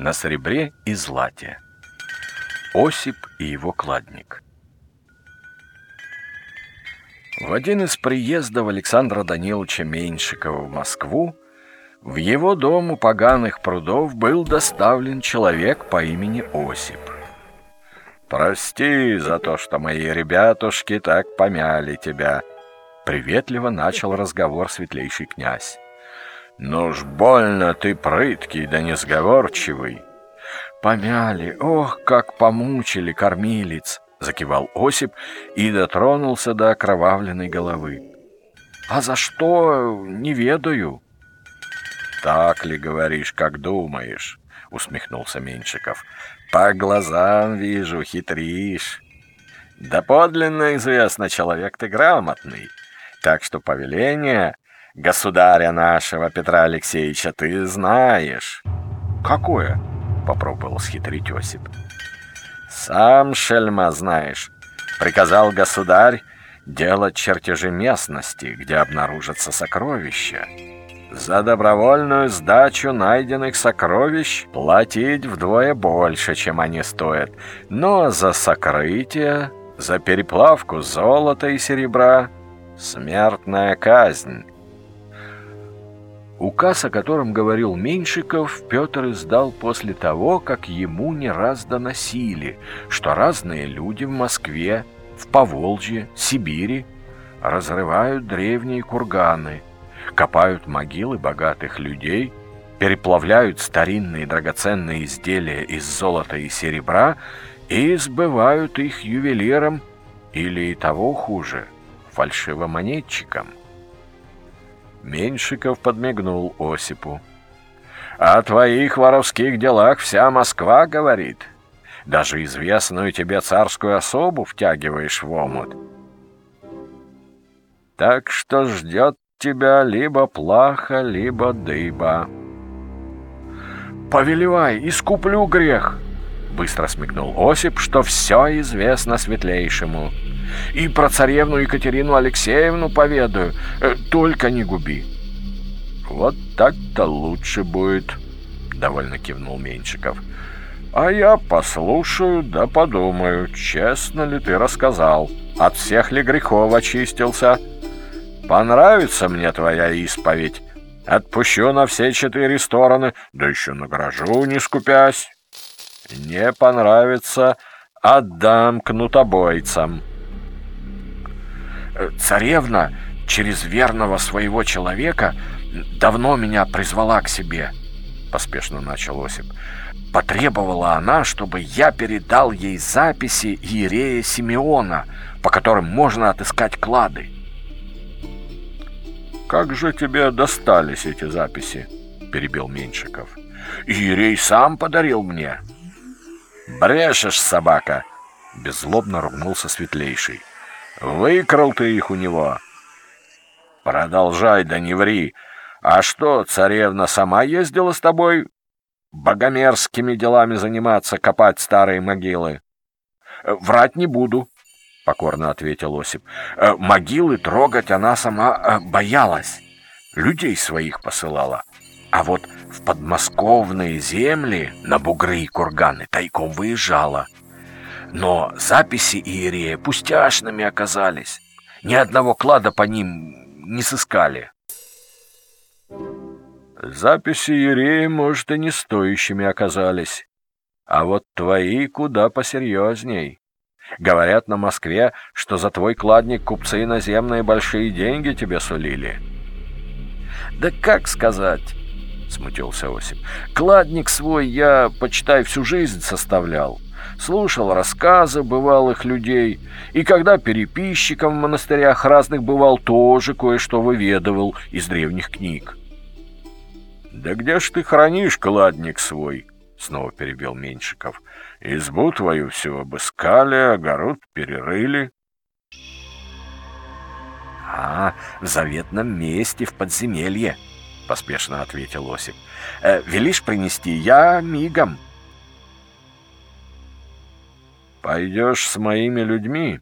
на серебре и злате. Осип и его кладник. В один из приездов Александра Даниловича Меньшикова в Москву в его дом у поганых прудов был доставлен человек по имени Осип. «Прости за то, что мои ребятушки так помяли тебя», — приветливо начал разговор светлейший князь. «Ну ж больно ты прыткий да несговорчивый». «Помяли, ох, как помучили кормилец!» — закивал Осип и дотронулся до окровавленной головы. «А за что, не ведаю». «Так ли говоришь, как думаешь?» — усмехнулся Меньшиков. «По глазам вижу, хитришь. Да подлинно известно, человек ты грамотный. Так что повеление государя нашего Петра Алексеевича ты знаешь». «Какое?» — попробовал схитрить Осип. «Сам, шельма, знаешь, приказал государь делать чертежи местности, где обнаружатся сокровища». За добровольную сдачу найденных сокровищ платить вдвое больше, чем они стоят. Но за сокрытие, за переплавку золота и серебра — смертная казнь. Указ, о котором говорил Меньшиков, Петр издал после того, как ему не раз доносили, что разные люди в Москве, в Поволжье, Сибири разрывают древние курганы — копают могилы богатых людей, переплавляют старинные драгоценные изделия из золота и серебра и сбывают их ювелирам или и того хуже, фальшивомонетчикам. Меньшиков подмигнул Осипу. «О твоих воровских делах вся Москва говорит. Даже известную тебе царскую особу втягиваешь в омут. Так что ждет тебя либо плаха, либо дыба. «Повелевай, искуплю грех!» Быстро смекнул Осип, что все известно светлейшему. «И про царевну Екатерину Алексеевну поведаю, э, только не губи!» «Вот так-то лучше будет», — довольно кивнул Меньшиков. «А я послушаю да подумаю, честно ли ты рассказал, от всех ли грехов очистился?» Понравится мне твоя исповедь. Отпущу на все четыре стороны, да еще награжу, не скупясь. Не понравится, отдам кнутобойцам. Царевна через верного своего человека давно меня призвала к себе, поспешно начал Осип. Потребовала она, чтобы я передал ей записи Иерея Симеона, по которым можно отыскать клады. «Как же тебе достались эти записи?» — перебил Меньшиков. «Ирей сам подарил мне». «Брешешь, собака!» — беззлобно ругнулся Светлейший. «Выкрал ты их у него!» «Продолжай, да не ври! А что, царевна сама ездила с тобой богомерзкими делами заниматься, копать старые могилы?» «Врать не буду», — покорно ответил Осип. «Э, «Могилы трогать она сама э, боялась, людей своих посылала. А вот в подмосковные земли на бугры и курганы тайком выезжала. Но записи Иерея пустяшными оказались. Ни одного клада по ним не сыскали». «Записи Иерея, может, и не стоящими оказались, а вот твои куда посерьезней». Говорят на Москве, что за твой кладник купцы иноземные большие деньги тебе сулили. Да как сказать? Смутился Осип. Кладник свой я, почитай, всю жизнь составлял. Слушал рассказы бывалых людей, и когда переписчиком в монастырях разных бывал, тоже кое-что выведывал из древних книг. «Да где ж ты хранишь кладник свой?» — снова перебил Меньшиков. Избу твою всю обыскали, огород перерыли. — А, в заветном месте, в подземелье, — поспешно ответил Осип. Э, — Велишь принести? Я мигом. — Пойдешь с моими людьми?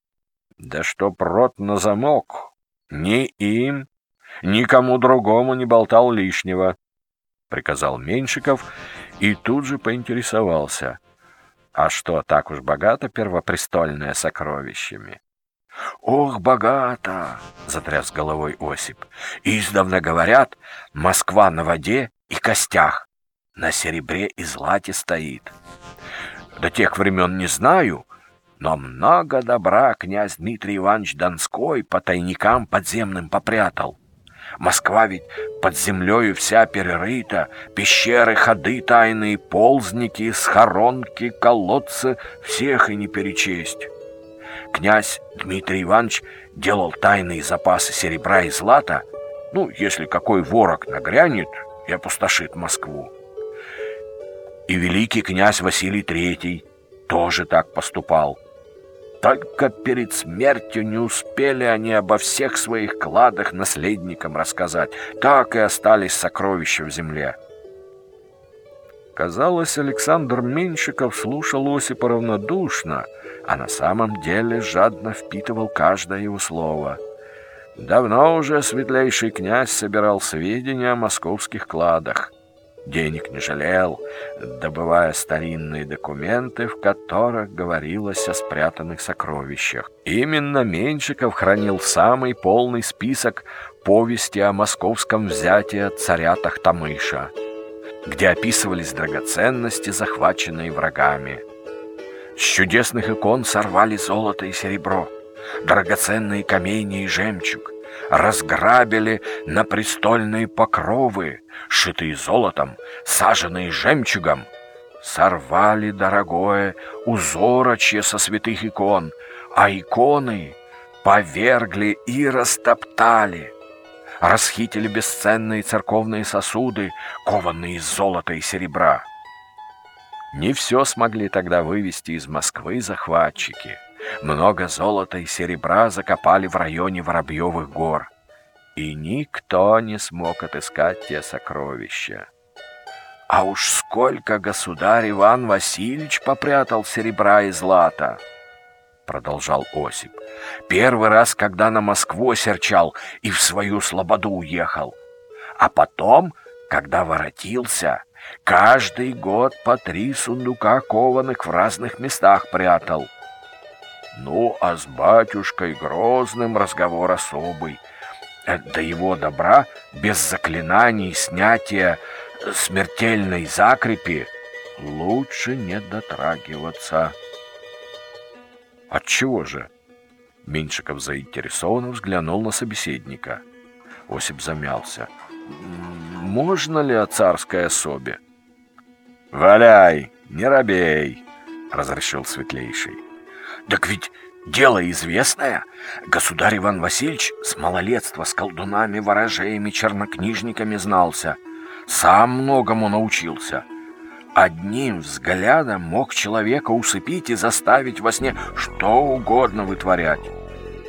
Да чтоб рот на замок. Ни им, никому другому не болтал лишнего, — приказал Меньшиков и тут же поинтересовался, а что, так уж богато первопрестольное сокровищами? «Ох, богато!» — затряс головой Осип. «Издавна говорят, Москва на воде и костях, на серебре и злате стоит. До тех времен не знаю, но много добра князь Дмитрий Иванович Донской по тайникам подземным попрятал. Москва ведь под землею вся перерыта, пещеры, ходы тайные, ползники, схоронки, колодцы, всех и не перечесть. Князь Дмитрий Иванович делал тайные запасы серебра и злата, ну, если какой ворог нагрянет и опустошит Москву. И великий князь Василий Третий тоже так поступал. Только перед смертью не успели они обо всех своих кладах наследникам рассказать, так и остались сокровища в земле. Казалось, Александр Меньшиков слушал Осипа равнодушно, а на самом деле жадно впитывал каждое его слово. Давно уже светлейший князь собирал сведения о московских кладах. Денег не жалел, добывая старинные документы, в которых говорилось о спрятанных сокровищах. Именно Меньшиков хранил самый полный список повести о московском взятии царя Тахтамыша – где описывались драгоценности, захваченные врагами. С чудесных икон сорвали золото и серебро, драгоценные камни и жемчуг, разграбили на престольные покровы, шитые золотом, саженные жемчугом, сорвали дорогое узорочье со святых икон, а иконы повергли и растоптали — расхитили бесценные церковные сосуды, кованные из золота и серебра. Не все смогли тогда вывести из Москвы захватчики. Много золота и серебра закопали в районе Воробьевых гор. И никто не смог отыскать те сокровища. А уж сколько государь Иван Васильевич попрятал серебра и злата! продолжал Осип. Первый раз, когда на Москву серчал и в свою слободу уехал. А потом, когда воротился, каждый год по три сундука кованых в разных местах прятал. Ну, а с батюшкой Грозным разговор особый. Э, до его добра без заклинаний снятия смертельной закрепи лучше не дотрагиваться. Отчего же? Меньшиков заинтересованно взглянул на собеседника. Осип замялся. «Можно ли о царской особе?» «Валяй, не робей!» — разрешил Светлейший. «Так ведь дело известное. Государь Иван Васильевич с малолетства с колдунами, ворожеями, чернокнижниками знался. Сам многому научился». Одним взглядом мог человека усыпить и заставить во сне что угодно вытворять.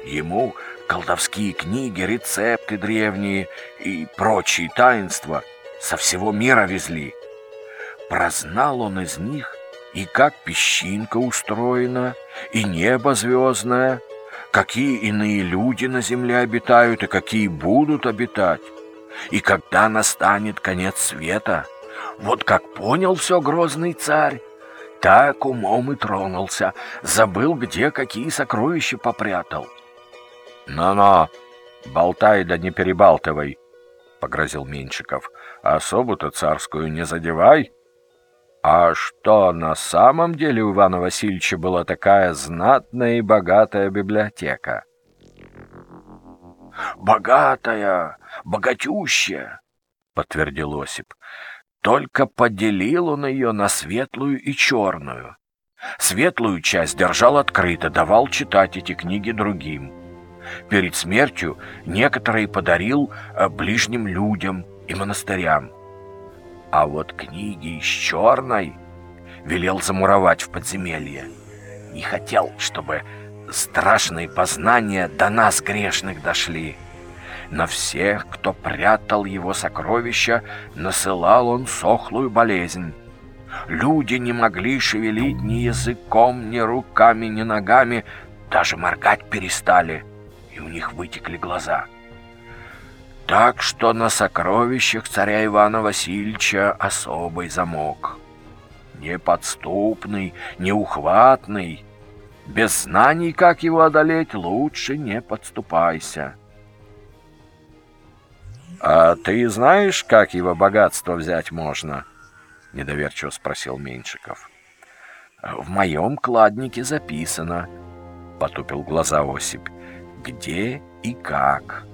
Ему колдовские книги, рецепты древние и прочие таинства со всего мира везли. Прознал он из них и как песчинка устроена, и небо звездное, какие иные люди на земле обитают и какие будут обитать, и когда настанет конец света — вот как понял все грозный царь, так умом и тронулся, забыл, где какие сокровища попрятал. «Но-но, болтай да не перебалтывай», — погрозил Меньшиков. «Особу-то царскую не задевай». А что на самом деле у Ивана Васильевича была такая знатная и богатая библиотека? «Богатая, богатющая», — подтвердил Осип. Только поделил он ее на светлую и черную. Светлую часть держал открыто, давал читать эти книги другим. Перед смертью некоторые подарил э, ближним людям и монастырям. А вот книги из черной велел замуровать в подземелье. Не хотел, чтобы страшные познания до нас грешных дошли. На всех, кто прятал его сокровища, насылал он сохлую болезнь. Люди не могли шевелить ни языком, ни руками, ни ногами, даже моргать перестали, и у них вытекли глаза. Так что на сокровищах царя Ивана Васильевича особый замок — неподступный, неухватный. Без знаний, как его одолеть, лучше не подступайся. «А ты знаешь, как его богатство взять можно?» — недоверчиво спросил Меньшиков. «В моем кладнике записано», — потупил глаза Осип, — «где и как».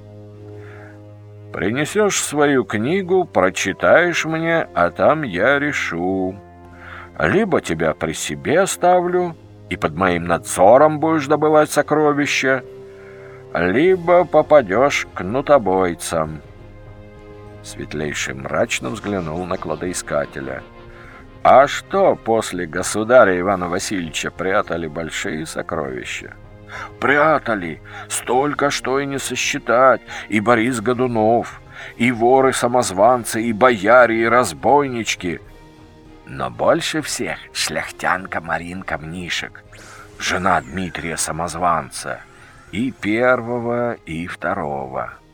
«Принесешь свою книгу, прочитаешь мне, а там я решу. Либо тебя при себе оставлю, и под моим надзором будешь добывать сокровища, либо попадешь к нутобойцам». Светлейший мрачно взглянул на кладоискателя. «А что после государя Ивана Васильевича прятали большие сокровища?» «Прятали! Столько, что и не сосчитать! И Борис Годунов, и воры-самозванцы, и бояре, и разбойнички!» Но больше всех шляхтянка Маринка Мнишек, жена Дмитрия Самозванца, и первого, и второго —